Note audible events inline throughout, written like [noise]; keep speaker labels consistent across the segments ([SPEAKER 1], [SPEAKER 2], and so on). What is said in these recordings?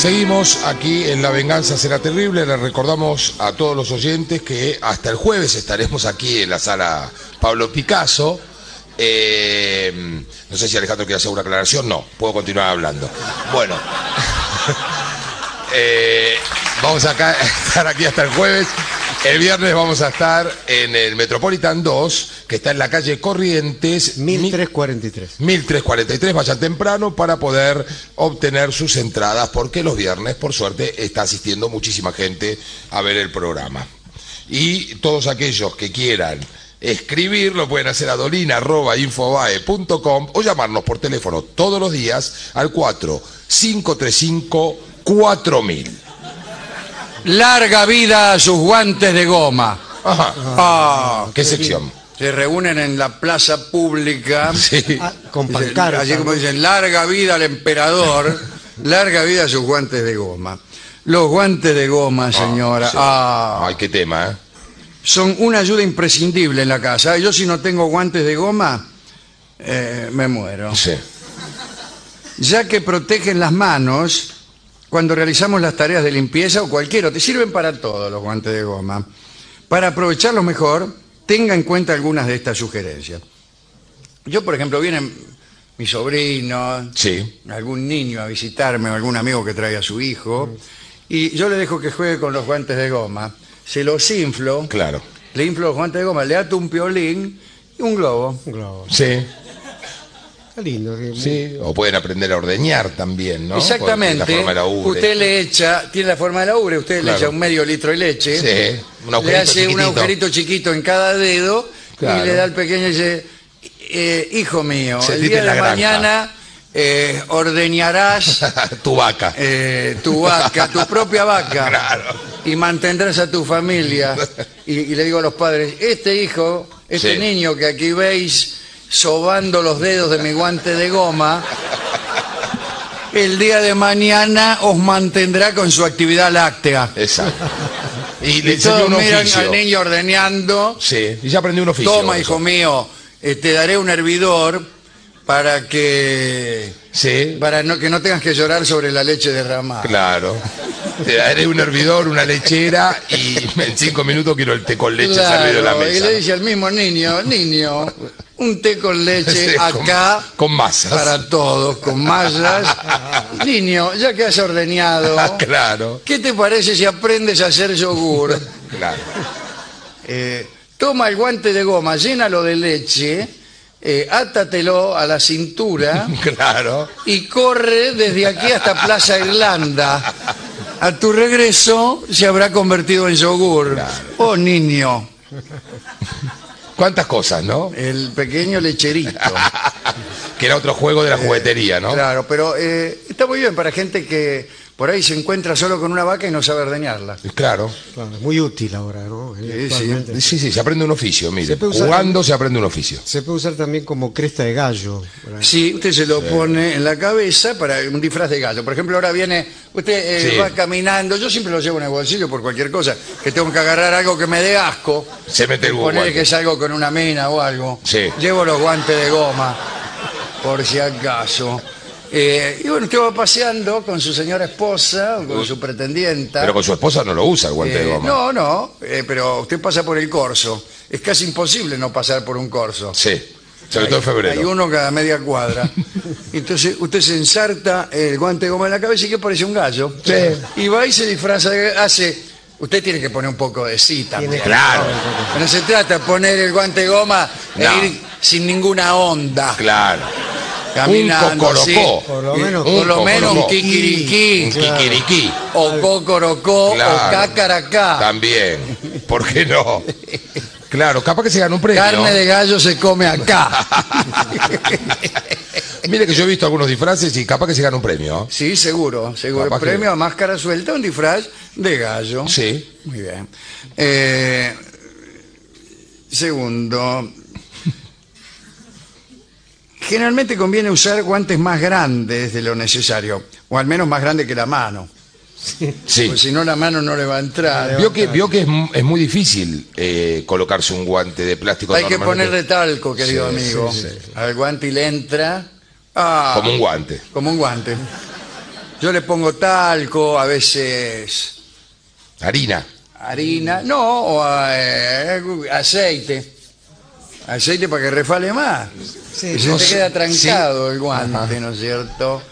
[SPEAKER 1] Seguimos aquí en La Venganza Será Terrible. Les recordamos a todos los oyentes que hasta el jueves estaremos aquí en la sala Pablo Picasso. Eh, no sé si Alejandro quiere hacer una aclaración. No, puedo continuar hablando. Bueno, [laughs] eh, vamos a estar aquí hasta el jueves. El viernes vamos a estar en el Metropolitan 2, que está en la calle Corrientes.
[SPEAKER 2] 1343.
[SPEAKER 1] 1343, vayan temprano para poder obtener sus entradas, porque los viernes, por suerte, está asistiendo muchísima gente a ver el programa. Y todos aquellos que quieran escribir lo pueden hacer a dolina.infobae.com o llamarnos por teléfono todos los días al 4-535-4000.
[SPEAKER 3] Larga vida a sus guantes de goma.
[SPEAKER 1] Ajá.
[SPEAKER 3] Ah,
[SPEAKER 1] ¿Qué sección?
[SPEAKER 3] se reúnen en la plaza pública.
[SPEAKER 1] Sí.
[SPEAKER 2] Ah, con
[SPEAKER 3] Dicen-
[SPEAKER 2] pancarta.
[SPEAKER 3] Así como dicen, larga vida al emperador, larga vida a sus guantes de goma. Los guantes de goma, señora,
[SPEAKER 1] Sí.
[SPEAKER 3] ah,
[SPEAKER 1] Ay, qué tema, ¿eh?
[SPEAKER 3] son una ayuda imprescindible en la casa. Yo si no tengo guantes de goma, eh, me muero.
[SPEAKER 1] Sí.
[SPEAKER 3] Ya que protegen las manos cuando realizamos las tareas de limpieza o cualquier otro. Sirven para todo los guantes de goma. Para aprovecharlos mejor, tenga en cuenta algunas de estas sugerencias. Yo, por ejemplo, vienen mis sobrinos,
[SPEAKER 1] Sí.
[SPEAKER 3] algún niño a visitarme o algún amigo que traiga a su hijo, y yo le dejo que juegue con los guantes de goma. Se los inflo,
[SPEAKER 1] Claro.
[SPEAKER 3] le inflo los guantes de goma, le ato un piolín y un globo.
[SPEAKER 2] Un globo.
[SPEAKER 1] Sí.
[SPEAKER 2] Está lindo. que-
[SPEAKER 1] Sí, o pueden aprender a ordeñar también, ¿no? Porque
[SPEAKER 3] Exactamente.
[SPEAKER 1] La forma de la ubre.
[SPEAKER 3] Usted le echa, tiene la forma de la ubre, usted le echa un medio litro de leche,
[SPEAKER 1] Sí, un
[SPEAKER 3] le hace un agujerito chiquito en cada dedo
[SPEAKER 1] Claro.
[SPEAKER 3] y le da al pequeño y dice, eh, hijo mío,
[SPEAKER 1] Se
[SPEAKER 3] el día de
[SPEAKER 1] la granja.
[SPEAKER 3] mañana eh, ordeñarás [laughs]
[SPEAKER 1] tu vaca.
[SPEAKER 3] eh, tu vaca, tu propia vaca,
[SPEAKER 1] Claro.
[SPEAKER 3] y mantendrás a tu familia. Y, y le digo a los padres, este hijo, este
[SPEAKER 1] Sí.
[SPEAKER 3] niño que aquí veis sobando los dedos de mi guante de goma, el día de mañana os mantendrá con su actividad láctea.
[SPEAKER 1] Exacto. Y le
[SPEAKER 3] Y todos
[SPEAKER 1] un
[SPEAKER 3] miran
[SPEAKER 1] oficio.
[SPEAKER 3] al niño ordeñando.
[SPEAKER 1] Sí, y ya aprendió un oficio.
[SPEAKER 3] Toma, hijo mío, eh, te daré un hervidor para que
[SPEAKER 1] Sí,
[SPEAKER 3] para no, que no tengas que llorar sobre la leche derramada.
[SPEAKER 1] claro. Te daré un hervidor, una lechera y en cinco minutos quiero el té con leche
[SPEAKER 3] Claro,
[SPEAKER 1] servido en la
[SPEAKER 3] y
[SPEAKER 1] mesa.
[SPEAKER 3] le dice al mismo niño, niño, un té con leche [laughs]
[SPEAKER 1] Sí, con-
[SPEAKER 3] acá
[SPEAKER 1] con masas.
[SPEAKER 3] para todos, con masas. [laughs] niño, ya que has ordeñado,
[SPEAKER 1] Ah, claro,
[SPEAKER 3] ¿qué te parece si aprendes a hacer yogur?
[SPEAKER 1] claro.
[SPEAKER 3] Eh, toma el guante de goma, llénalo de leche, eh, átatelo a la cintura [laughs]
[SPEAKER 1] Claro.
[SPEAKER 3] y corre desde aquí hasta Plaza Irlanda. A tu regreso se habrá convertido en yogur. Oh, niño,
[SPEAKER 1] ¿Cuántas cosas, no?
[SPEAKER 3] el pequeño lecherito. [laughs]
[SPEAKER 1] Que era otro juego de la juguetería, ¿no?
[SPEAKER 3] Claro, pero eh, está muy bien para gente que por ahí se encuentra solo con una vaca y no sabe ordeñarla.
[SPEAKER 1] Claro.
[SPEAKER 2] Claro, es muy útil ahora, ¿no?
[SPEAKER 3] sí.
[SPEAKER 2] Actualmente.
[SPEAKER 1] Sí, sí, se aprende un oficio, mire.
[SPEAKER 2] Se puede usar
[SPEAKER 1] Jugando se aprende un oficio.
[SPEAKER 2] Se puede usar también como cresta de gallo.
[SPEAKER 3] Sí, usted se lo pone en la cabeza para un disfraz de gallo. Por ejemplo, ahora viene, usted eh,
[SPEAKER 1] Sí.
[SPEAKER 3] va caminando, yo siempre lo llevo en el bolsillo por cualquier cosa, que tengo que agarrar algo que me dé asco.
[SPEAKER 1] Se mete el
[SPEAKER 3] Poner
[SPEAKER 1] guante.
[SPEAKER 3] que es algo con una mina o algo.
[SPEAKER 1] Sí.
[SPEAKER 3] Llevo los guantes de goma, por si acaso. Eh, y bueno, usted va paseando con su señora esposa o con su pretendienta.
[SPEAKER 1] Pero con su esposa no lo usa el guante de
[SPEAKER 3] Eh,
[SPEAKER 1] goma.
[SPEAKER 3] no, no, eh, pero usted pasa por el corso. Es casi imposible no pasar por un corso.
[SPEAKER 1] Sí, sobre todo en febrero.
[SPEAKER 3] Hay uno cada media cuadra. [laughs] Entonces usted se ensarta el guante de goma en la cabeza y que parece un gallo.
[SPEAKER 1] Sí.
[SPEAKER 3] Y va y se disfraza, hace... Usted tiene que poner un poco de sí también.
[SPEAKER 1] Claro,
[SPEAKER 3] No se trata de poner el guante de goma e ir sin ninguna onda.
[SPEAKER 1] claro.
[SPEAKER 3] Caminando,
[SPEAKER 1] un
[SPEAKER 3] sí.
[SPEAKER 1] cocorocó.
[SPEAKER 2] Por lo menos-
[SPEAKER 3] por lo
[SPEAKER 1] Un
[SPEAKER 3] menos un.
[SPEAKER 1] Un kikiriki.
[SPEAKER 3] O cocorocó o
[SPEAKER 1] Claro.
[SPEAKER 3] cacaracá.
[SPEAKER 1] También. ¿Por qué no? Claro, capaz que se gana un premio.
[SPEAKER 3] Carne de gallo se come acá. [laughs]
[SPEAKER 1] Mire que yo he visto algunos disfraces y capaz que se gana un premio.
[SPEAKER 3] Sí, seguro. Seguro.
[SPEAKER 1] Capaz que-
[SPEAKER 3] Premio a máscara suelta, un disfraz de gallo.
[SPEAKER 1] Sí.
[SPEAKER 3] Muy bien. Eh, segundo. Generalmente conviene usar guantes más grandes de lo necesario, o al menos más grandes que la mano,
[SPEAKER 1] Sí.
[SPEAKER 3] porque si no la mano no le va a entrar.
[SPEAKER 1] Vio que, vio que es, es muy difícil eh, colocarse un guante de plástico.
[SPEAKER 3] Hay que ponerle talco, querido
[SPEAKER 1] Sí,
[SPEAKER 3] amigo.
[SPEAKER 1] sí, sí.
[SPEAKER 3] Al guante y le entra. Ah,
[SPEAKER 1] Como un guante.
[SPEAKER 3] Como un guante. Yo le pongo talco, a veces
[SPEAKER 1] Harina.
[SPEAKER 3] harina, no, o eh, aceite. Aceite para que refale más.
[SPEAKER 2] Sí,
[SPEAKER 3] se
[SPEAKER 1] no
[SPEAKER 3] te
[SPEAKER 1] sé,
[SPEAKER 3] queda trancado
[SPEAKER 1] sí.
[SPEAKER 3] el guante,
[SPEAKER 1] Ajá.
[SPEAKER 3] ¿no es cierto?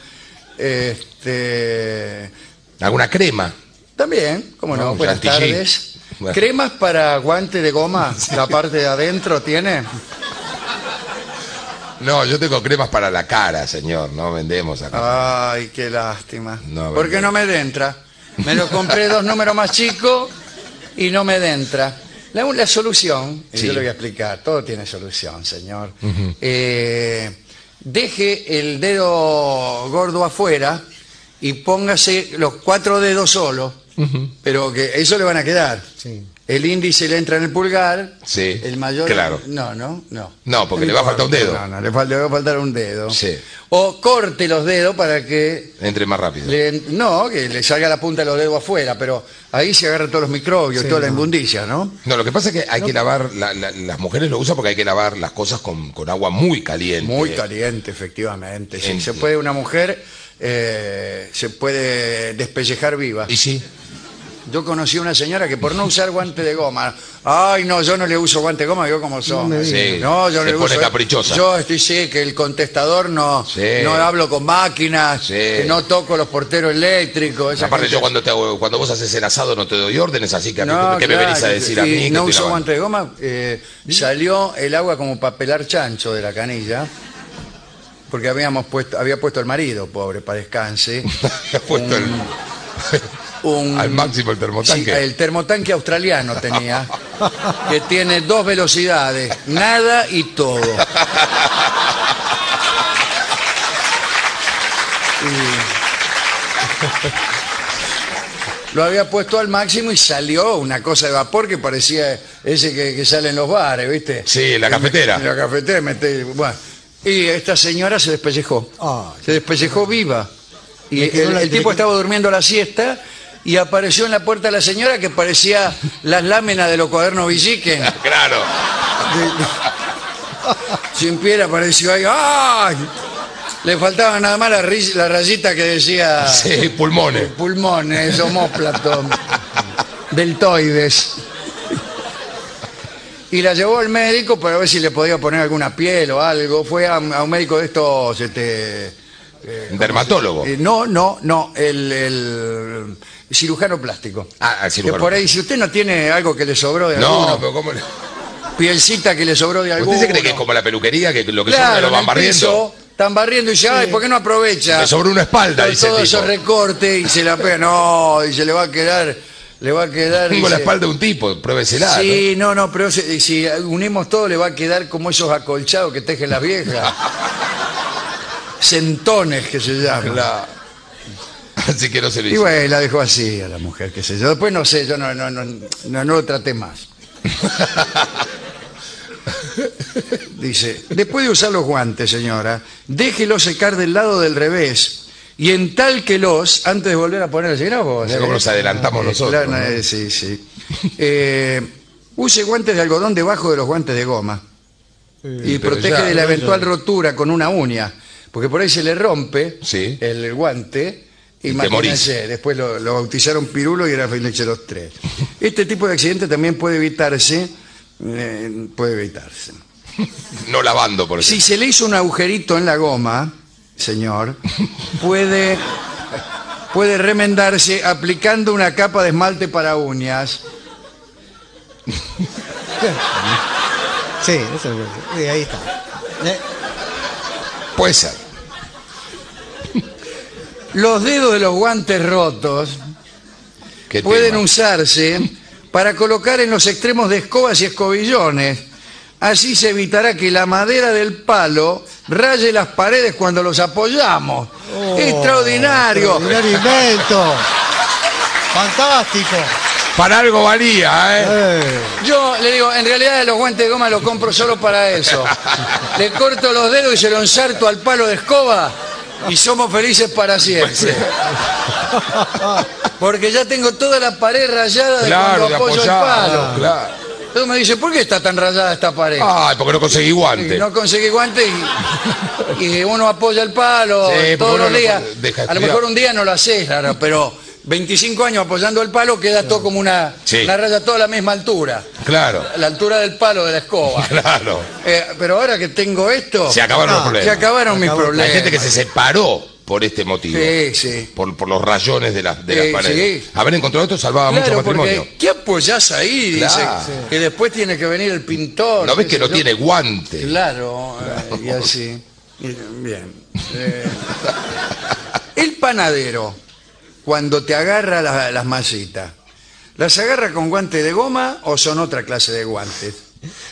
[SPEAKER 3] Este,
[SPEAKER 1] Alguna crema.
[SPEAKER 3] también, como no, buenas
[SPEAKER 1] chantilly.
[SPEAKER 3] tardes.
[SPEAKER 1] Bueno.
[SPEAKER 3] ¿Cremas para guante de goma? ¿La parte de adentro tiene?
[SPEAKER 1] No, yo tengo cremas para la cara, señor. No vendemos acá.
[SPEAKER 3] Ay, qué lástima.
[SPEAKER 1] No,
[SPEAKER 3] ¿Por qué no me entra? Me lo compré dos números más chicos y no me entra. La, la solución, y
[SPEAKER 1] Sí.
[SPEAKER 3] yo le voy a explicar, todo tiene solución, señor. Eh, deje el dedo gordo afuera y póngase los cuatro dedos solos, pero que eso le van a quedar.
[SPEAKER 2] Sí.
[SPEAKER 3] El índice le entra en el pulgar,
[SPEAKER 1] Sí,
[SPEAKER 3] el mayor...
[SPEAKER 1] claro.
[SPEAKER 3] No, no, no.
[SPEAKER 1] No, porque le va a faltar un dedo.
[SPEAKER 3] No, no, le, fal- le va a faltar un dedo.
[SPEAKER 1] Sí.
[SPEAKER 3] O corte los dedos para que
[SPEAKER 1] Entre más rápido.
[SPEAKER 3] le- no, que le salga la punta de los dedos afuera, pero ahí se agarran todos los microbios, toda la inmundicia, ¿no?
[SPEAKER 1] No, lo que pasa es que hay que lavar, la- la- las mujeres lo usan porque hay que lavar las cosas con, con agua muy caliente.
[SPEAKER 3] Muy caliente, efectivamente. Sí, se puede, una mujer eh, se puede despellejar viva.
[SPEAKER 1] Y sí,
[SPEAKER 3] Yo conocí a una señora que por no usar guante de goma, ay no, yo no le uso guante de goma, yo como son.
[SPEAKER 2] No.
[SPEAKER 1] Sí,
[SPEAKER 3] no, yo no
[SPEAKER 1] se
[SPEAKER 3] le
[SPEAKER 1] pone
[SPEAKER 3] uso.
[SPEAKER 1] caprichosa.
[SPEAKER 3] Yo estoy sí que el contestador no,
[SPEAKER 1] Sí.
[SPEAKER 3] no hablo con máquinas,
[SPEAKER 1] Sí.
[SPEAKER 3] que no toco los porteros eléctricos. esa
[SPEAKER 1] aparte
[SPEAKER 3] gente-
[SPEAKER 1] yo cuando te hago- cuando vos haces el asado no te doy órdenes, así que a mí,
[SPEAKER 3] No,
[SPEAKER 1] ¿qué me venís a decir a mí? que
[SPEAKER 3] no
[SPEAKER 1] lavando?
[SPEAKER 3] guante de goma, eh, salió el agua como para pelar chancho de la canilla, porque habíamos puesto, había puesto el marido, pobre, para descanse. [laughs]
[SPEAKER 1] Puesto el- [laughs]
[SPEAKER 3] un-
[SPEAKER 1] al máximo el termotanque.
[SPEAKER 3] Sí, el termotanque australiano tenía, que tiene dos velocidades, nada y todo. Y- Lo había puesto al máximo y salió una cosa de vapor que parecía ese que, que sale en los bares, ¿viste?
[SPEAKER 1] Sí, la cafetera.
[SPEAKER 3] En la cafetera, mete- bueno. Y esta señora se despellejó. Se despellejó viva. Y el, el tipo estaba durmiendo la siesta y apareció en la puerta la señora que parecía las láminas de los cuadernos Villiquen. [laughs]
[SPEAKER 1] Claro.
[SPEAKER 3] Sin piedra apareció ahí. ¡Ay! Le faltaba nada más la, la rayita que decía
[SPEAKER 1] Sí, pulmones.
[SPEAKER 3] pulmones, homóplato, deltoides. Y la llevó al médico para ver si le podía poner alguna piel o algo. Fue a, a un médico de estos, este,
[SPEAKER 1] Dermatólogo.
[SPEAKER 3] eh, no, no, no, el, el cirujano plástico.
[SPEAKER 1] Ah, el cirujano
[SPEAKER 3] Que por ahí, si usted no tiene algo que le sobró de
[SPEAKER 1] No,
[SPEAKER 3] alguno,
[SPEAKER 1] pero ¿cómo le-
[SPEAKER 3] pielcita que le sobró de alguno.
[SPEAKER 1] ¿Usted se cree que es como la peluquería, que lo que sobra
[SPEAKER 3] Claro,
[SPEAKER 1] lo
[SPEAKER 3] en
[SPEAKER 1] van
[SPEAKER 3] el
[SPEAKER 1] barriendo?
[SPEAKER 3] piso, están barriendo y dice, ay, ¿por qué no aprovecha?
[SPEAKER 1] Me sobró una espalda, dice el
[SPEAKER 3] Todo
[SPEAKER 1] tipo.
[SPEAKER 3] esos recortes y se la pega. No, y se le va a quedar, le va a quedar...
[SPEAKER 1] Tengo la
[SPEAKER 3] dice,
[SPEAKER 1] espalda de un tipo, pruébesela.
[SPEAKER 3] Sí, no, no, pero si, si unimos todo le va a quedar como esos acolchados que tejen las viejas. [laughs] Centones que se llaman.
[SPEAKER 1] ¿no? [laughs] Así que no se lo
[SPEAKER 3] Y
[SPEAKER 1] hizo.
[SPEAKER 3] bueno, la dejó así a la mujer, qué sé yo. Después no sé, yo no, no, no, no, no lo traté más. [laughs] Dice, después de usar los guantes, señora, déjelo secar del lado del revés y entálquelos antes de volver a ponerlos. Mirá vos, eh.
[SPEAKER 1] cómo nos adelantamos
[SPEAKER 3] Eh,
[SPEAKER 1] nosotros.
[SPEAKER 3] claro,
[SPEAKER 1] ¿no?
[SPEAKER 3] eh, sí, sí. Eh, use guantes de algodón debajo de los guantes de goma y protege
[SPEAKER 1] ya,
[SPEAKER 3] de la eventual
[SPEAKER 2] ya.
[SPEAKER 3] rotura con una uña, porque por ahí se le rompe
[SPEAKER 1] Sí.
[SPEAKER 3] el guante. Imagínense, después lo, lo bautizaron Pirulo y era Felice los tres. Este tipo de accidente también puede evitarse, eh, puede evitarse. [laughs]
[SPEAKER 1] No lavando, por
[SPEAKER 3] Si
[SPEAKER 1] ejemplo.
[SPEAKER 3] se le hizo un agujerito en la goma, señor, puede, puede remendarse aplicando una capa de esmalte para uñas. [laughs]
[SPEAKER 2] Sí, eso es sí, ahí está. Eh,
[SPEAKER 1] Puede ser.
[SPEAKER 3] Los dedos de los guantes rotos
[SPEAKER 1] ¿Qué
[SPEAKER 3] pueden
[SPEAKER 1] tema?
[SPEAKER 3] usarse para colocar en los extremos de escobas y escobillones. Así se evitará que la madera del palo raye las paredes cuando los apoyamos.
[SPEAKER 2] oh,
[SPEAKER 3] ¡Extraordinario!
[SPEAKER 2] Extraordinario invento. Fantástico.
[SPEAKER 1] Para algo valía, ¿eh?
[SPEAKER 2] Eh,
[SPEAKER 3] Yo le digo, en realidad los guantes de goma los compro solo para eso. Le corto los dedos y se lo ensarto al palo de escoba y somos felices para siempre. [laughs] Porque ya tengo toda la pared rayada de
[SPEAKER 1] Claro,
[SPEAKER 3] cuando
[SPEAKER 1] de
[SPEAKER 3] apoyo el palo.
[SPEAKER 1] Claro.
[SPEAKER 3] Entonces me dice, ¿por qué está tan rayada esta pared?
[SPEAKER 1] Ay, porque no conseguí
[SPEAKER 3] Y
[SPEAKER 1] guante.
[SPEAKER 3] no conseguí guante y, y uno apoya el palo
[SPEAKER 1] Sí, porque
[SPEAKER 3] todos
[SPEAKER 1] uno
[SPEAKER 3] los
[SPEAKER 1] no
[SPEAKER 3] días.
[SPEAKER 1] deja de
[SPEAKER 3] A lo
[SPEAKER 1] estudiar.
[SPEAKER 3] mejor un día no lo haces, claro, pero 25 años apoyando el palo queda todo como una,
[SPEAKER 1] Sí.
[SPEAKER 3] una raya toda a la misma altura.
[SPEAKER 1] Claro,
[SPEAKER 3] la altura del palo de la escoba. [laughs]
[SPEAKER 1] claro.
[SPEAKER 3] Eh, pero ahora que tengo esto,
[SPEAKER 1] Se acabaron los
[SPEAKER 2] Ah,
[SPEAKER 3] se
[SPEAKER 1] problemas.
[SPEAKER 3] acabaron mis
[SPEAKER 2] Acabó.
[SPEAKER 3] problemas.
[SPEAKER 1] Hay gente que se separó por este motivo.
[SPEAKER 3] Sí, sí.
[SPEAKER 1] Por, por los rayones de las, de
[SPEAKER 3] Sí,
[SPEAKER 1] las paredes.
[SPEAKER 3] sí.
[SPEAKER 1] Haber encontrado esto salvaba mucho
[SPEAKER 3] Claro,
[SPEAKER 1] matrimonio.
[SPEAKER 3] porque ¿qué apoyás ahí? Dice que después tiene que venir el pintor.
[SPEAKER 1] ¿No ves que no
[SPEAKER 3] yo.
[SPEAKER 1] tiene guante?
[SPEAKER 3] Claro, eh, y así. Bien. [laughs] Eh, el panadero, cuando te agarra la- las masitas, ¿las agarra con guante de goma o son otra clase de guantes?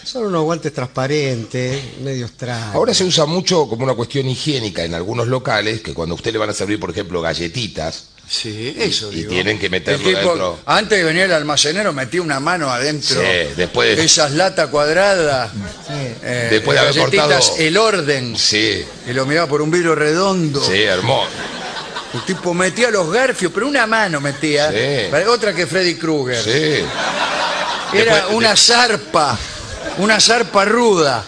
[SPEAKER 2] Son unos guantes transparentes, medio extraños.
[SPEAKER 1] Ahora se usa mucho como una cuestión higiénica en algunos locales, que cuando a usted le van a servir, por ejemplo, galletitas,
[SPEAKER 3] Sí, eso
[SPEAKER 1] y
[SPEAKER 3] digo.
[SPEAKER 1] tienen que meterlo
[SPEAKER 3] El tipo,
[SPEAKER 1] dentro.
[SPEAKER 3] Antes de venir el almacenero metía una mano adentro.
[SPEAKER 1] Sí, después de-
[SPEAKER 3] Esas latas cuadradas. eh,
[SPEAKER 1] Después de haber
[SPEAKER 3] galletitas,
[SPEAKER 1] cortado-
[SPEAKER 3] El orden.
[SPEAKER 1] sí,
[SPEAKER 3] Y lo miraba por un vidrio redondo.
[SPEAKER 1] sí, hermoso.
[SPEAKER 3] El tipo metía los garfios, pero una mano metía.
[SPEAKER 1] Sí.
[SPEAKER 3] Para- Otra que Freddy Krueger.
[SPEAKER 1] Sí.
[SPEAKER 3] Era
[SPEAKER 1] Después-
[SPEAKER 3] una zarpa. Una zarpa ruda.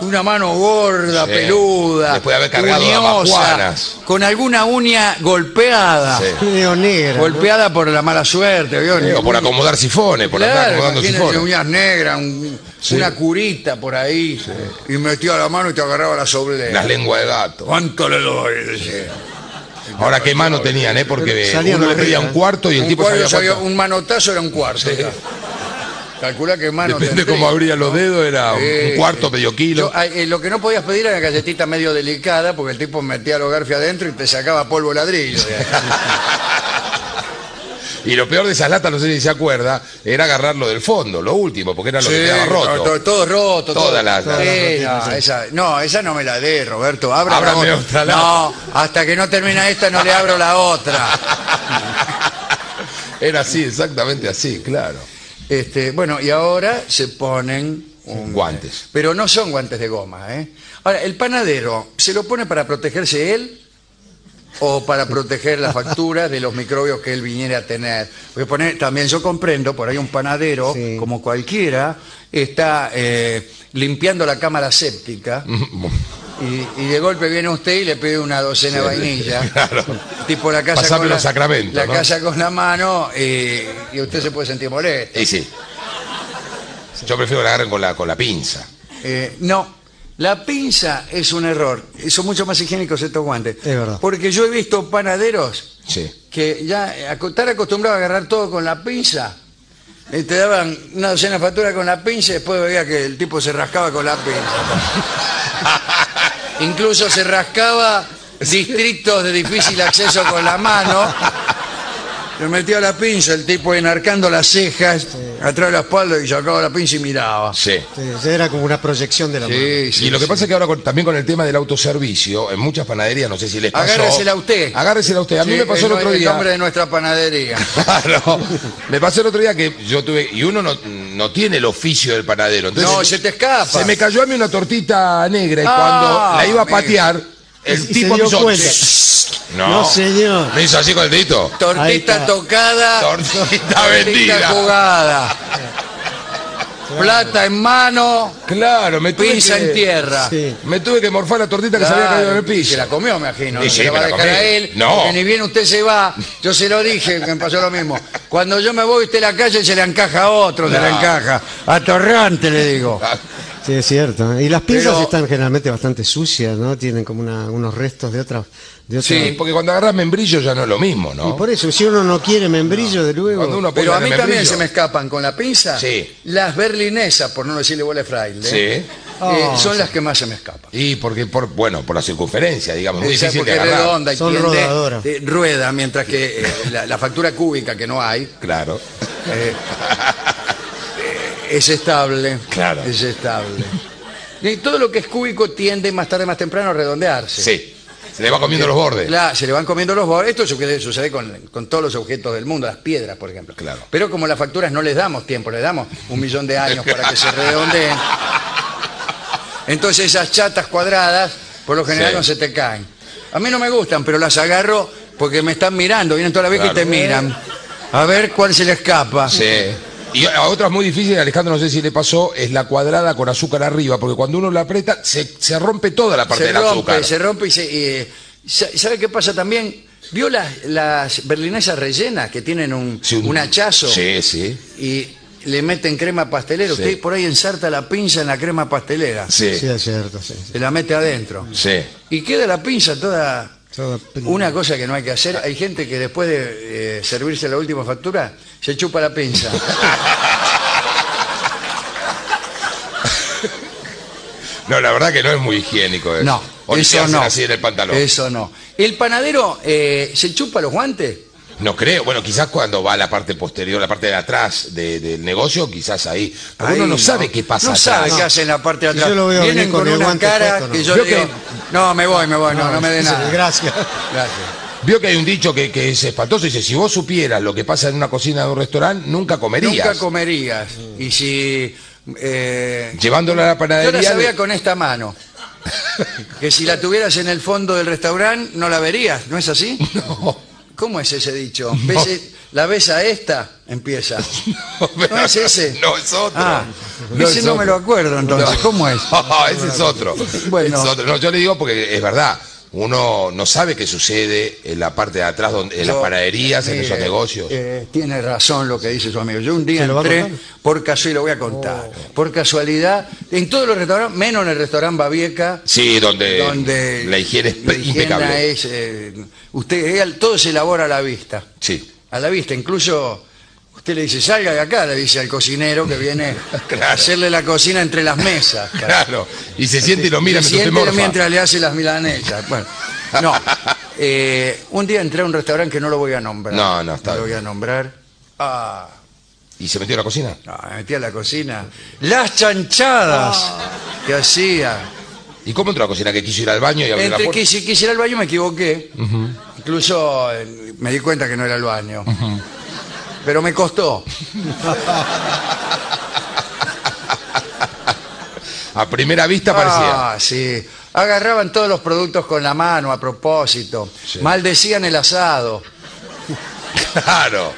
[SPEAKER 3] Una mano gorda,
[SPEAKER 1] Sí.
[SPEAKER 3] peluda.
[SPEAKER 1] Después de haber cargado
[SPEAKER 3] uñosa,
[SPEAKER 1] damajuanas.
[SPEAKER 3] Con alguna uña golpeada.
[SPEAKER 1] Sí.
[SPEAKER 2] Medio negra. ¿no?
[SPEAKER 3] Golpeada por la mala suerte, ¿vio?
[SPEAKER 1] Sí, o por acomodar sifones, por andar
[SPEAKER 3] Claro,
[SPEAKER 1] acomodando
[SPEAKER 3] imagínense
[SPEAKER 1] sifones.
[SPEAKER 3] uñas negras, un-
[SPEAKER 1] Sí.
[SPEAKER 3] una curita por ahí. Y metía la mano y te agarraba la sobrera.
[SPEAKER 1] Las lenguas de gato.
[SPEAKER 3] ¿Cuánto le doy?
[SPEAKER 1] Ahora qué mano tenían, ¿eh? Porque uno le pedía un cuarto y el
[SPEAKER 3] Un
[SPEAKER 1] tipo
[SPEAKER 3] cuarto
[SPEAKER 1] sabía
[SPEAKER 3] sabía-
[SPEAKER 1] cuánto.
[SPEAKER 3] un manotazo era un cuarto. [laughs] Calcula que mano
[SPEAKER 1] Depende
[SPEAKER 3] tendría,
[SPEAKER 1] cómo abría los
[SPEAKER 3] ¿no?
[SPEAKER 1] dedos, era un-
[SPEAKER 3] Sí,
[SPEAKER 1] un cuarto, medio kilo.
[SPEAKER 3] Yo, ay, eh, lo que no podías pedir era galletita medio delicada porque el tipo metía los garfios adentro y te sacaba polvo ladrillo. [laughs]
[SPEAKER 1] Y lo peor de esas latas, no sé si se acuerda, era agarrarlo del fondo, lo último, porque era lo que
[SPEAKER 3] Sí,
[SPEAKER 1] quedaba roto.
[SPEAKER 3] todo, todo roto.
[SPEAKER 1] Todas
[SPEAKER 3] todo.
[SPEAKER 1] las- las-
[SPEAKER 3] Sí,
[SPEAKER 2] las
[SPEAKER 3] no, esa, no, esa no me la dé, Roberto. Abra la
[SPEAKER 1] Ábrame
[SPEAKER 3] otra.
[SPEAKER 1] otra lata.
[SPEAKER 3] No, hasta que no termina esta no le abro la otra. [laughs]
[SPEAKER 1] Era así, exactamente así, claro.
[SPEAKER 3] Este, bueno, y ahora se ponen un-
[SPEAKER 1] Guantes.
[SPEAKER 3] Pero no son guantes de goma, ¿eh? Ahora, el panadero, ¿se lo pone para protegerse él o para proteger las facturas de los microbios que él viniera a tener? Porque pone- también yo comprendo, por ahí un panadero,
[SPEAKER 2] Sí.
[SPEAKER 3] como cualquiera, está eh, limpiando la cámara séptica [laughs] y, y de golpe viene usted y le pide una docena de vainilla. [laughs]
[SPEAKER 1] claro.
[SPEAKER 3] Tipo la casa
[SPEAKER 1] Pasame
[SPEAKER 3] con
[SPEAKER 1] los
[SPEAKER 3] la,
[SPEAKER 1] sacramentos,
[SPEAKER 3] la
[SPEAKER 1] ¿no?
[SPEAKER 3] casa con la mano eh, y usted se puede sentir molesto.
[SPEAKER 1] Y sí. Yo prefiero que la agarren con la, con la pinza.
[SPEAKER 3] Eh, no, la pinza es un error. Son mucho más higiénicos estos guantes.
[SPEAKER 2] Es verdad.
[SPEAKER 3] Porque yo he visto panaderos
[SPEAKER 1] Sí.
[SPEAKER 3] que ya eh, están acostumbrados a agarrar todo con la pinza. Y te daban una docena de facturas con la pinza y después veía que el tipo se rascaba con la pinza. [laughs] Incluso se rascaba distritos de difícil acceso con la mano. Le metía la pinza, el tipo enarcando las cejas atrás de la espalda y sacaba la pinza y miraba.
[SPEAKER 1] Sí.
[SPEAKER 2] Sí, era como una proyección de la mano.
[SPEAKER 3] Sí, sí,
[SPEAKER 1] y lo que
[SPEAKER 3] sí.
[SPEAKER 1] pasa es que ahora con- también con el tema del autoservicio, en muchas panaderías, no sé si les pasó.
[SPEAKER 3] Agárresela usted.
[SPEAKER 1] Agárresela usted. A mí
[SPEAKER 3] Sí,
[SPEAKER 1] me pasó el
[SPEAKER 3] es
[SPEAKER 1] otro
[SPEAKER 3] el
[SPEAKER 1] día.
[SPEAKER 3] nombre de nuestra panadería. [laughs]
[SPEAKER 1] Claro. Me pasó el otro día que yo tuve. Y uno no, no tiene el oficio del panadero. Entonces,
[SPEAKER 3] No, se te escapa.
[SPEAKER 1] Se me cayó a mí una tortita negra y
[SPEAKER 3] Ah,
[SPEAKER 1] cuando la iba a
[SPEAKER 3] amigo.
[SPEAKER 1] patear, el
[SPEAKER 2] Y se
[SPEAKER 1] tipo me
[SPEAKER 2] dio.
[SPEAKER 1] No,
[SPEAKER 2] No, señor.
[SPEAKER 1] Me hizo así con el dedito.
[SPEAKER 3] Tortita tocada.
[SPEAKER 1] Tortita vendida.
[SPEAKER 3] jugada. Plata en mano.
[SPEAKER 1] Claro, me tuve
[SPEAKER 3] Pinza
[SPEAKER 1] que-
[SPEAKER 3] en tierra.
[SPEAKER 2] Sí.
[SPEAKER 1] Me tuve que morfar la tortita que se había caído en el piso.
[SPEAKER 3] Se la comió, me imagino. Se la va a
[SPEAKER 1] la
[SPEAKER 3] dejar a él.
[SPEAKER 1] No.
[SPEAKER 3] porque ni bien usted se va. Yo se lo dije, que me pasó lo mismo. Cuando yo me voy usted a la calle, se le encaja a otro, se le
[SPEAKER 1] No.
[SPEAKER 3] encaja. Atorrante, le digo.
[SPEAKER 2] Sí, es cierto. Y las pinzas
[SPEAKER 3] Pero-
[SPEAKER 2] están generalmente bastante sucias, ¿no? Tienen como una- unos restos de otras. De otra-
[SPEAKER 1] Sí, porque cuando agarras membrillo ya no es lo mismo,
[SPEAKER 2] Y
[SPEAKER 1] ¿no?
[SPEAKER 2] por eso, si uno no quiere membrillo, de luego.
[SPEAKER 1] Cuando uno
[SPEAKER 3] Pero a mí
[SPEAKER 1] el
[SPEAKER 3] también
[SPEAKER 1] membrillo-
[SPEAKER 3] se me escapan con la pinza.
[SPEAKER 1] Sí.
[SPEAKER 3] Las berlinesas, por no decirle bola de fraile.
[SPEAKER 1] Sí.
[SPEAKER 3] eh,
[SPEAKER 2] Oh,
[SPEAKER 3] son
[SPEAKER 2] sí.
[SPEAKER 3] las que más se me escapan.
[SPEAKER 1] Y porque, por, bueno, por la circunferencia, digamos, muy
[SPEAKER 3] Esa
[SPEAKER 1] difícil de
[SPEAKER 3] porque es
[SPEAKER 1] agarrar.
[SPEAKER 3] redonda y
[SPEAKER 2] Son
[SPEAKER 3] tiende,
[SPEAKER 2] rodadoras.
[SPEAKER 3] eh, rueda, mientras que eh, la, la factura cúbica que no hay
[SPEAKER 1] Claro. [laughs]
[SPEAKER 3] es estable.
[SPEAKER 1] Claro.
[SPEAKER 3] Es estable. Y todo lo que es cúbico tiende más tarde, más temprano a redondearse.
[SPEAKER 1] Sí. Se le va comiendo los bordes.
[SPEAKER 3] Claro, se le van comiendo los bordes. Esto sucede, sucede con, con todos los objetos del mundo, las piedras, por ejemplo.
[SPEAKER 1] Claro.
[SPEAKER 3] Pero como las facturas no les damos tiempo, les damos un millón de años para que se redondeen. [laughs] Entonces esas chatas cuadradas, por lo general
[SPEAKER 1] Sí.
[SPEAKER 3] no se te caen. A mí no me gustan, pero las agarro porque me están mirando, vienen toda la vez que
[SPEAKER 1] Claro.
[SPEAKER 3] te miran. A ver cuál se le escapa.
[SPEAKER 1] Sí. Y a otra muy difícil, Alejandro, no sé si le pasó, es la cuadrada con azúcar arriba, porque cuando uno la aprieta, se, se rompe toda la parte
[SPEAKER 3] se
[SPEAKER 1] del
[SPEAKER 3] rompe,
[SPEAKER 1] azúcar.
[SPEAKER 3] se rompe y se... y, eh, sa- ¿Sabe qué pasa también? ¿Vio las, las berlinesas rellenas que tienen un,
[SPEAKER 1] Sí,
[SPEAKER 3] un hachazo?
[SPEAKER 1] Sí, sí.
[SPEAKER 3] Y le meten crema pastelera.
[SPEAKER 1] Sí.
[SPEAKER 3] Usted por ahí ensarta la pinza en la crema pastelera.
[SPEAKER 1] Sí,
[SPEAKER 2] Sí, es cierto, sí.
[SPEAKER 3] Se la mete adentro.
[SPEAKER 1] sí.
[SPEAKER 3] Y queda la pinza toda...
[SPEAKER 2] Toda.
[SPEAKER 3] Una cosa que no hay que hacer, hay gente que después de eh, servirse la última factura, se chupa la pinza.
[SPEAKER 1] No, la verdad que no es muy higiénico eso.
[SPEAKER 3] No,
[SPEAKER 1] O
[SPEAKER 3] eso
[SPEAKER 1] hacen
[SPEAKER 3] no.
[SPEAKER 1] así en el pantalón.
[SPEAKER 3] Eso no. ¿El panadero eh, se chupa los guantes?
[SPEAKER 1] No creo. Bueno, quizás cuando va a la parte posterior, la parte de atrás de- del negocio, quizás ahí. Pero
[SPEAKER 3] Ahí
[SPEAKER 1] uno no, sabe qué pasa
[SPEAKER 3] No
[SPEAKER 1] atrás.
[SPEAKER 3] sabe qué hace en la parte de
[SPEAKER 2] Si
[SPEAKER 3] atrás.
[SPEAKER 2] yo lo veo
[SPEAKER 3] Vienen
[SPEAKER 2] con
[SPEAKER 3] con, una
[SPEAKER 2] guante
[SPEAKER 3] cara
[SPEAKER 2] puesto, no.
[SPEAKER 3] que yo le digo,
[SPEAKER 1] que-
[SPEAKER 3] no, me voy, me voy, no, no, me dé nada.
[SPEAKER 2] Gracias.
[SPEAKER 3] Gracias.
[SPEAKER 1] Vio que hay un dicho que, que es espantoso. Dice, si vos supieras lo que pasa en una cocina de un restaurante, nunca comerías.
[SPEAKER 3] Nunca comerías. Y si... Eh,
[SPEAKER 1] Llevándolo a la
[SPEAKER 3] yo
[SPEAKER 1] panadería...
[SPEAKER 3] la sabía con esta mano. [laughs] Que si la tuvieras en el fondo del restaurante, no la verías, ¿no es así? [laughs]
[SPEAKER 1] No.
[SPEAKER 3] ¿Cómo es ese dicho? ¿Ves e- ¿La ves a esta? Empieza. [laughs] ¿No es ese?
[SPEAKER 1] No, es otro.
[SPEAKER 3] Ah,
[SPEAKER 1] No
[SPEAKER 3] ese
[SPEAKER 1] es
[SPEAKER 3] no
[SPEAKER 1] otro.
[SPEAKER 3] me lo acuerdo entonces.
[SPEAKER 1] No.
[SPEAKER 3] ¿Cómo es?
[SPEAKER 1] ese es otro.
[SPEAKER 3] Bueno.
[SPEAKER 1] Es otro. No, yo le digo porque es verdad. Uno no sabe qué sucede en la parte de atrás, donde, en las
[SPEAKER 3] Yo-
[SPEAKER 1] panaderías, en
[SPEAKER 3] mire,
[SPEAKER 1] esos negocios.
[SPEAKER 3] eh, tiene razón lo que dice su amigo. Yo un día
[SPEAKER 2] ¿Se lo va a
[SPEAKER 3] entré, por casualidad, lo voy a contar, por casualidad, en todos los restaurantes, menos en el restaurante Babieca,
[SPEAKER 1] sí, donde,
[SPEAKER 3] donde
[SPEAKER 1] la higiene es
[SPEAKER 3] la higiene
[SPEAKER 1] impecable.
[SPEAKER 3] es, eh, usted, él- todo se elabora a la vista.
[SPEAKER 1] Sí.
[SPEAKER 3] A la vista, incluso usted le dice, salga de acá, le dice al cocinero que viene [laughs] a hacerle la cocina entre las mesas.
[SPEAKER 1] Claro. Y se siente y lo mira
[SPEAKER 3] Se
[SPEAKER 1] mientras
[SPEAKER 3] siente mientras le hace las milanesas. Bueno, no. [laughs] Eh, un día entré a un restaurante que no lo voy a nombrar.
[SPEAKER 1] No, no, está
[SPEAKER 3] lo
[SPEAKER 1] bien.
[SPEAKER 3] voy a nombrar. Ah,
[SPEAKER 1] ¿Y se metió a la cocina?
[SPEAKER 3] no, me metí a la cocina. Las chanchadas
[SPEAKER 1] Ah.
[SPEAKER 3] que hacía.
[SPEAKER 1] ¿Y cómo entró a la cocina? Que quiso ir al baño y abrir la
[SPEAKER 3] Entre
[SPEAKER 1] puerta.
[SPEAKER 3] que si quisiera el baño me equivoqué. Incluso eh, me di cuenta que no era el baño. Pero me costó.
[SPEAKER 1] A primera vista parecía.
[SPEAKER 3] Ah, sí. Agarraban todos los productos con la mano a propósito.
[SPEAKER 1] Sí.
[SPEAKER 3] Maldecían el asado.
[SPEAKER 1] Claro,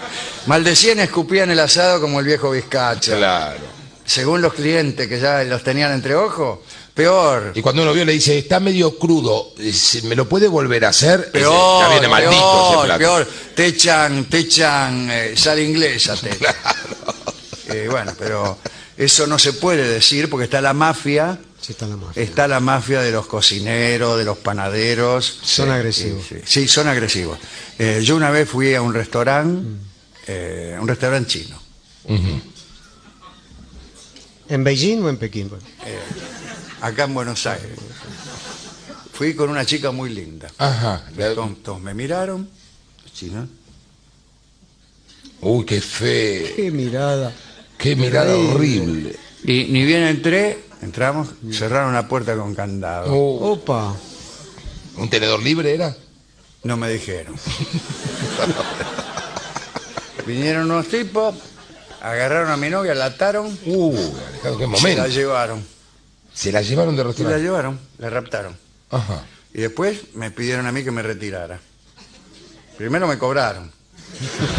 [SPEAKER 3] Maldecían y escupían el asado como el viejo Vizcacha.
[SPEAKER 1] claro.
[SPEAKER 3] Según los clientes que ya los tenían entre ojos, peor.
[SPEAKER 1] Y cuando uno vio le dice, está medio crudo, dice, ¿me lo puede volver a hacer? Ese,
[SPEAKER 3] Peor,
[SPEAKER 1] ya viene maldito ese
[SPEAKER 3] peor,
[SPEAKER 1] plato.
[SPEAKER 3] peor. Te echan, te echan eh, sal inglesa. te. Eh, bueno, pero eso no se puede decir porque está la mafia,
[SPEAKER 2] Sí, está la mafia.
[SPEAKER 3] está la mafia de los cocineros, de los panaderos.
[SPEAKER 2] Son agresivos.
[SPEAKER 3] Sí, sí, son agresivos. Eh, yo una vez fui a un restaurante, eh, un restaurante chino.
[SPEAKER 2] ¿En Beijing o en Pekín?
[SPEAKER 3] Acá en Buenos Aires. Fui con una chica muy linda.
[SPEAKER 1] Ajá. La-
[SPEAKER 3] Todos, todos me miraron, china,
[SPEAKER 1] Uy, qué fe,
[SPEAKER 2] Qué mirada.
[SPEAKER 1] qué mirada
[SPEAKER 2] Horrible.
[SPEAKER 1] horrible.
[SPEAKER 3] y ni bien entré, entramos, cerraron la puerta con candado.
[SPEAKER 1] Oh,
[SPEAKER 2] Opa.
[SPEAKER 1] ¿Un tenedor libre era?
[SPEAKER 3] No me dijeron. [laughs] Vinieron unos tipos, agarraron a mi novia, la ataron,
[SPEAKER 1] Uh, Alejandro, qué
[SPEAKER 3] se
[SPEAKER 1] momento.
[SPEAKER 3] la llevaron.
[SPEAKER 1] Se la llevaron de
[SPEAKER 3] Y la
[SPEAKER 1] restaurante.
[SPEAKER 3] llevaron, la raptaron.
[SPEAKER 1] Ajá.
[SPEAKER 3] Y después me pidieron a mí que me retirara. Primero me cobraron,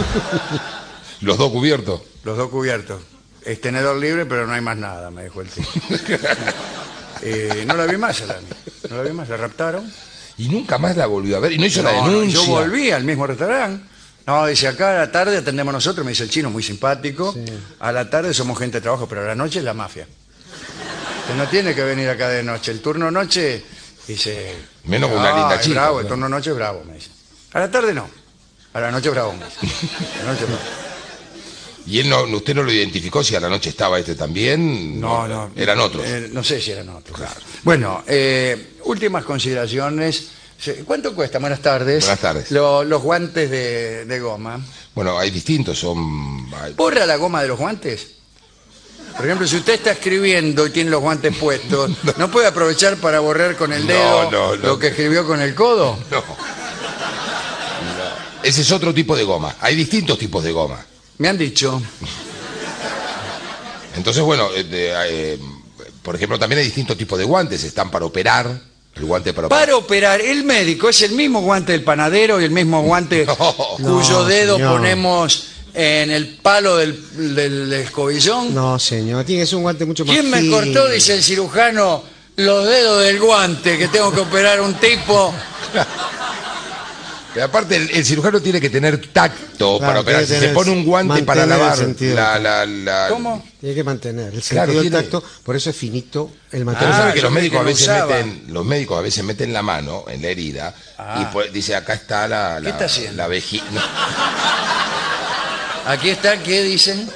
[SPEAKER 3] [laughs]
[SPEAKER 1] Los dos cubiertos.
[SPEAKER 3] los dos cubiertos. Es tenedor libre, pero no hay más nada, me dijo el tipo. [laughs] Eh, no la vi más la no la vi más, la raptaron.
[SPEAKER 1] Y nunca más la volvió a ver. Y no hizo la
[SPEAKER 3] No,
[SPEAKER 1] denuncia.
[SPEAKER 3] yo volví al mismo restaurante. No, dice, acá a la tarde atendemos nosotros, me dice el chino, muy simpático. A la tarde somos gente de trabajo, pero a la noche es la mafia. Que no tiene que venir acá de noche. El turno noche, dice...
[SPEAKER 1] Menos una
[SPEAKER 3] "Ah,
[SPEAKER 1] linda
[SPEAKER 3] es
[SPEAKER 1] chica,
[SPEAKER 3] Bravo,
[SPEAKER 1] claro.
[SPEAKER 3] el turno noche es bravo, me dice. A la tarde no. A la noche bravo, me dice. A la noche bravo. [laughs]
[SPEAKER 1] Y él no, usted no lo identificó si a la noche estaba este también.
[SPEAKER 3] No, no.
[SPEAKER 1] Eran otros.
[SPEAKER 3] Eh, no sé si eran otros. Bueno, eh, últimas consideraciones. ¿Cuánto cuesta? Buenas tardes.
[SPEAKER 1] Buenas tardes.
[SPEAKER 3] Lo- los guantes de, de goma.
[SPEAKER 1] Bueno, hay distintos, son. hay-
[SPEAKER 3] ¿Borra la goma de los guantes? Por ejemplo, si usted está escribiendo y tiene los guantes puestos, [laughs] ¿no puede aprovechar para borrar con el dedo
[SPEAKER 1] no, no.
[SPEAKER 3] lo que escribió con el codo?
[SPEAKER 1] No. No. Ese es otro tipo de goma. Hay distintos tipos de goma.
[SPEAKER 3] Me han dicho.
[SPEAKER 1] Entonces, bueno, eh, de, eh, por ejemplo, también hay distintos tipos de guantes. Están para operar. El guante para operar.
[SPEAKER 3] Para operar, el médico es el mismo guante del panadero y el mismo guante [laughs]
[SPEAKER 1] No.
[SPEAKER 3] cuyo
[SPEAKER 2] No,
[SPEAKER 3] dedo
[SPEAKER 2] señor.
[SPEAKER 3] ponemos en el palo del, del escobillón.
[SPEAKER 2] No, señor, tiene que ser un guante mucho más
[SPEAKER 3] ¿Quién me
[SPEAKER 2] fino.
[SPEAKER 3] cortó, dice el cirujano, los dedos del guante que tengo que operar a un tipo? [laughs]
[SPEAKER 1] Pero aparte, el, el cirujano tiene que tener tacto
[SPEAKER 2] Claro,
[SPEAKER 1] para operar. Si se pone un guante para lavar la, la, la-
[SPEAKER 3] ¿Cómo?
[SPEAKER 2] Tiene que mantener el
[SPEAKER 1] Claro,
[SPEAKER 2] sentido del
[SPEAKER 1] tiene-
[SPEAKER 2] tacto, por eso es finito el
[SPEAKER 1] Pero
[SPEAKER 2] material.
[SPEAKER 3] Ah,
[SPEAKER 1] sabe que los médicos
[SPEAKER 3] que
[SPEAKER 1] a veces
[SPEAKER 3] usaba.
[SPEAKER 1] meten, los médicos a veces meten la mano en la herida
[SPEAKER 3] Ah.
[SPEAKER 1] y pues dice acá está la, la,
[SPEAKER 3] está haciendo?
[SPEAKER 1] la vejiga. [laughs]
[SPEAKER 3] Aquí está, ¿qué dicen?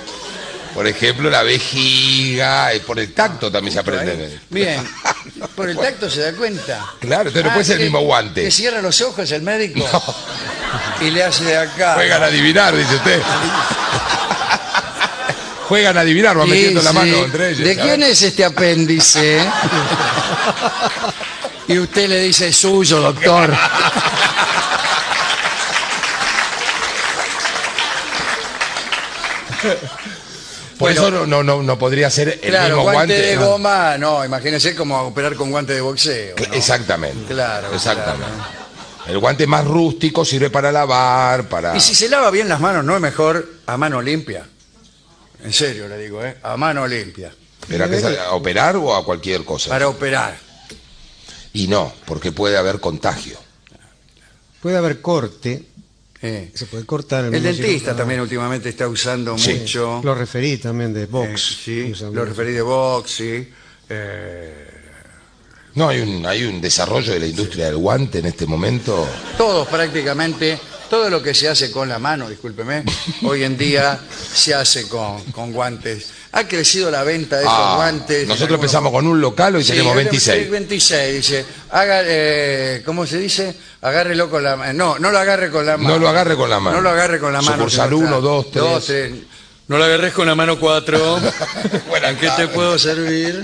[SPEAKER 1] Por ejemplo, la vejiga, y por el tacto también se aprende.
[SPEAKER 3] Bien, [laughs] por el tacto se da cuenta.
[SPEAKER 1] Claro, entonces no puede ser el
[SPEAKER 3] que-
[SPEAKER 1] mismo guante.
[SPEAKER 3] Que cierra los ojos el médico y le hace de acá.
[SPEAKER 1] Juegan a adivinar, dice usted. [laughs] Juegan a adivinar,
[SPEAKER 3] Sí,
[SPEAKER 1] metiendo la
[SPEAKER 3] sí.
[SPEAKER 1] mano entre ellos.
[SPEAKER 3] ¿De quién es este apéndice? [laughs] y usted le dice, es suyo, doctor. [laughs]
[SPEAKER 1] Por
[SPEAKER 3] Bueno.
[SPEAKER 1] eso no, no, no, no podría ser el
[SPEAKER 3] claro,
[SPEAKER 1] mismo
[SPEAKER 3] guante,
[SPEAKER 1] guante.
[SPEAKER 3] de goma, no, imagínese como operar con guante de boxeo.
[SPEAKER 1] Exactamente.
[SPEAKER 3] Claro,
[SPEAKER 1] Exactamente. El guante más rústico sirve para lavar, para.
[SPEAKER 3] Y si se lava bien las manos, ¿no es mejor a mano limpia? En serio le digo, ¿eh? A mano limpia.
[SPEAKER 1] ¿Pero a, qué sale? ¿A operar o a cualquier cosa?
[SPEAKER 3] Para operar.
[SPEAKER 1] Y no, porque puede haber contagio.
[SPEAKER 2] Puede haber corte,
[SPEAKER 3] Eh.
[SPEAKER 2] se puede cortar
[SPEAKER 3] El
[SPEAKER 2] mismo
[SPEAKER 3] dentista
[SPEAKER 2] cirujano.
[SPEAKER 3] también últimamente está usando
[SPEAKER 1] Sí.
[SPEAKER 3] mucho.
[SPEAKER 2] Lo referí también de
[SPEAKER 3] eh,
[SPEAKER 2] box.
[SPEAKER 3] sí,
[SPEAKER 2] Usa
[SPEAKER 3] lo referí de box, sí. Eh,
[SPEAKER 1] No, hay un, hay un desarrollo de la industria del guante en este momento.
[SPEAKER 3] todos prácticamente, todo lo que se hace con la mano, discúlpeme, hoy en día se hace con, con guantes. Ha crecido la venta de esos
[SPEAKER 1] Ah,
[SPEAKER 3] guantes.
[SPEAKER 1] nosotros
[SPEAKER 3] Algunos-
[SPEAKER 1] empezamos con un local, hoy
[SPEAKER 3] Sí,
[SPEAKER 1] tenemos
[SPEAKER 3] hoy
[SPEAKER 1] 26.
[SPEAKER 3] 26, dice. Haga, eh, ¿Cómo se dice? Agárrelo con la mano. No, no lo agarre con la mano.
[SPEAKER 1] No lo agarre con la mano.
[SPEAKER 3] No lo agarre con la mano.
[SPEAKER 1] Sucursal
[SPEAKER 3] señor.
[SPEAKER 1] uno, dos, tres.
[SPEAKER 3] No lo agarres con la mano cuatro. [laughs]
[SPEAKER 1] Buenas
[SPEAKER 3] ¿En qué te
[SPEAKER 1] tardes.
[SPEAKER 3] puedo servir?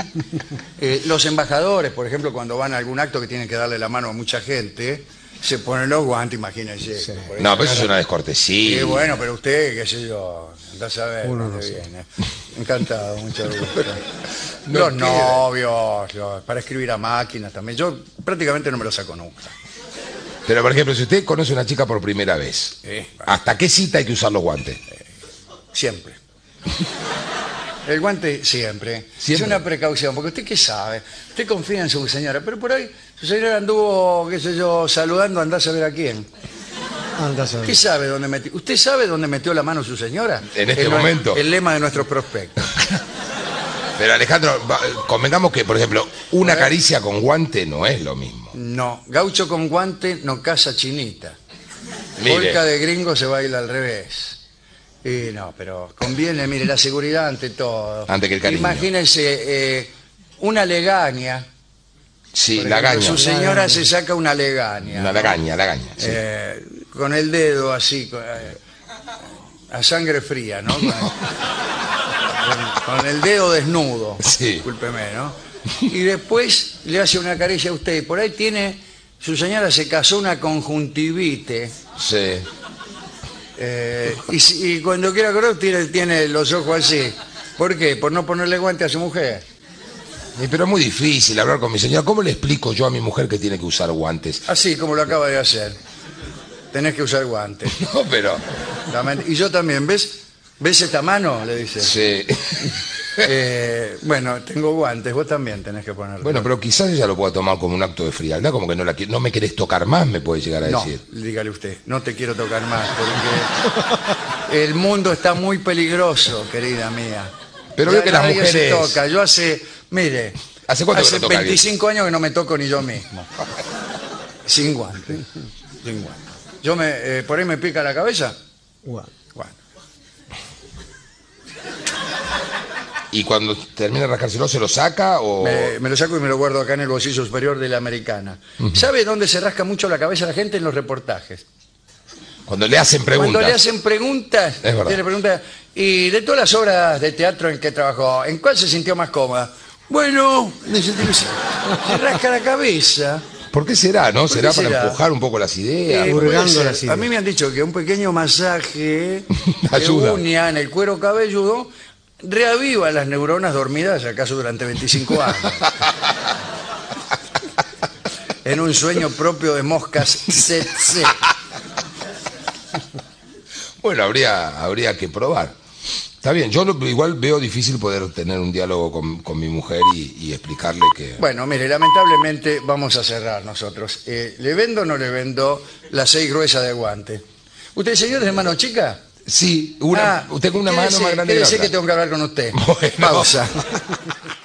[SPEAKER 3] Eh, los embajadores, por ejemplo, cuando van a algún acto que tienen que darle la mano a mucha gente, se ponen los guantes, imagínense.
[SPEAKER 1] No, pero eso es una descortesía.
[SPEAKER 3] Sí, bueno, pero usted, qué sé yo, anda a saber
[SPEAKER 2] Uno
[SPEAKER 3] dónde
[SPEAKER 2] no sé.
[SPEAKER 3] viene. Encantado, mucho [laughs] gusto.
[SPEAKER 1] No
[SPEAKER 3] los novios, los- para escribir a máquinas también. Yo prácticamente no me lo saco nunca.
[SPEAKER 1] Pero, por ejemplo, si usted conoce a una chica por primera vez,
[SPEAKER 3] Eh,
[SPEAKER 1] ¿hasta qué cita hay que usar los guantes?
[SPEAKER 3] siempre. El guante siempre.
[SPEAKER 1] Siempre.
[SPEAKER 3] Es una precaución, porque usted qué sabe. Usted confía en su señora, pero por ahí su señora anduvo, qué sé yo, saludando, andá a saber a quién.
[SPEAKER 2] Anda a saber.
[SPEAKER 3] ¿Qué sabe dónde metió? ¿Usted sabe dónde metió la mano su señora?
[SPEAKER 1] En este momento.
[SPEAKER 3] El lema de nuestros prospectos. [laughs]
[SPEAKER 1] Pero, Alejandro, convengamos que, por ejemplo, una caricia con guante no es lo mismo.
[SPEAKER 3] No, gaucho con guante no casa chinita.
[SPEAKER 1] Mire.
[SPEAKER 3] Polka de gringo se baila al revés. Y no, pero conviene, mire, la seguridad ante todo.
[SPEAKER 1] Ante que el cariño.
[SPEAKER 3] Imagínense eh, una legaña.
[SPEAKER 1] Sí, la
[SPEAKER 3] ejemplo,
[SPEAKER 1] gaña.
[SPEAKER 3] Su señora se saca una legaña.
[SPEAKER 1] Una lagaña, la gaña. sí.
[SPEAKER 3] Eh, con el dedo así, con, eh, a sangre fría, ¿no? Con el, con- [laughs] con el dedo desnudo.
[SPEAKER 1] Sí.
[SPEAKER 3] Discúlpeme, ¿no? Y después le hace una caricia a usted. Y por ahí tiene, su señora se casó una conjuntivite.
[SPEAKER 1] Sí.
[SPEAKER 3] Eh, y, cuando quiera correr tiene, tiene los ojos así. ¿Por qué? Por no ponerle guante a su mujer.
[SPEAKER 1] Y, Pero es muy difícil hablar con mi señora. ¿Cómo le explico yo a mi mujer que tiene que usar guantes?
[SPEAKER 3] Así como lo acaba de hacer. Tenés que usar guantes. [laughs]
[SPEAKER 1] No, pero...
[SPEAKER 3] Y yo también, ¿ves? ¿Ves esta mano? Le dice.
[SPEAKER 1] Sí. [laughs]
[SPEAKER 3] Eh, bueno, tengo guantes, vos también tenés que ponerlo.
[SPEAKER 1] Bueno, pero quizás ella lo pueda tomar como un acto de frialdad, como que no, la, no me querés tocar más, me puede llegar a
[SPEAKER 3] no,
[SPEAKER 1] decir.
[SPEAKER 3] dígale usted, no te quiero tocar más, porque el mundo está muy peligroso, querida mía.
[SPEAKER 1] Pero
[SPEAKER 3] Ya
[SPEAKER 1] veo que las
[SPEAKER 3] nadie se
[SPEAKER 1] mujeres-
[SPEAKER 3] toca. Yo hace, mire,
[SPEAKER 1] ¿Hace cuánto que no toca
[SPEAKER 3] 25 años que no me toco ni yo mismo. Sin guante. Sin guante. Yo me, eh, por ahí me pica la cabeza.
[SPEAKER 2] Guau.
[SPEAKER 1] Y cuando termina de rascárselo, ¿se lo saca o...?
[SPEAKER 3] me, me lo saco y me lo guardo acá en el bolsillo superior de la americana. ¿Sabe dónde se rasca mucho la cabeza la gente? En los reportajes.
[SPEAKER 1] Cuando le hacen preguntas.
[SPEAKER 3] Cuando le hacen preguntas,
[SPEAKER 1] Es verdad.
[SPEAKER 3] tiene preguntas, y de todas las obras de teatro en que trabajó, ¿en cuál se sintió más cómoda? Bueno, se rasca la cabeza.
[SPEAKER 1] ¿Por qué será, no?
[SPEAKER 3] ¿Por
[SPEAKER 1] ¿Será para
[SPEAKER 3] será?
[SPEAKER 1] empujar un poco las ideas?
[SPEAKER 3] Eh,
[SPEAKER 2] las ideas.
[SPEAKER 3] A mí me han dicho que un pequeño masaje [laughs] de
[SPEAKER 1] Ayuda.
[SPEAKER 3] uña en el cuero cabelludo reaviva las neuronas dormidas, acaso durante 25 años. en un sueño propio de moscas tsetse.
[SPEAKER 1] Bueno, habría, habría que probar. Está bien, yo lo- igual veo difícil poder tener un diálogo con, con mi mujer y, y explicarle que...
[SPEAKER 3] Bueno, mire, lamentablemente vamos a cerrar nosotros. Eh, ¿Le vendo o no le vendo las seis gruesas de guante? ¿Usted, señor, es de mano chica?
[SPEAKER 1] Sí, una,
[SPEAKER 3] Ah,
[SPEAKER 1] tengo una mano más grande que la otra.
[SPEAKER 3] que tengo que hablar con usted. [laughs]
[SPEAKER 1] Bueno.
[SPEAKER 3] Pausa. [laughs]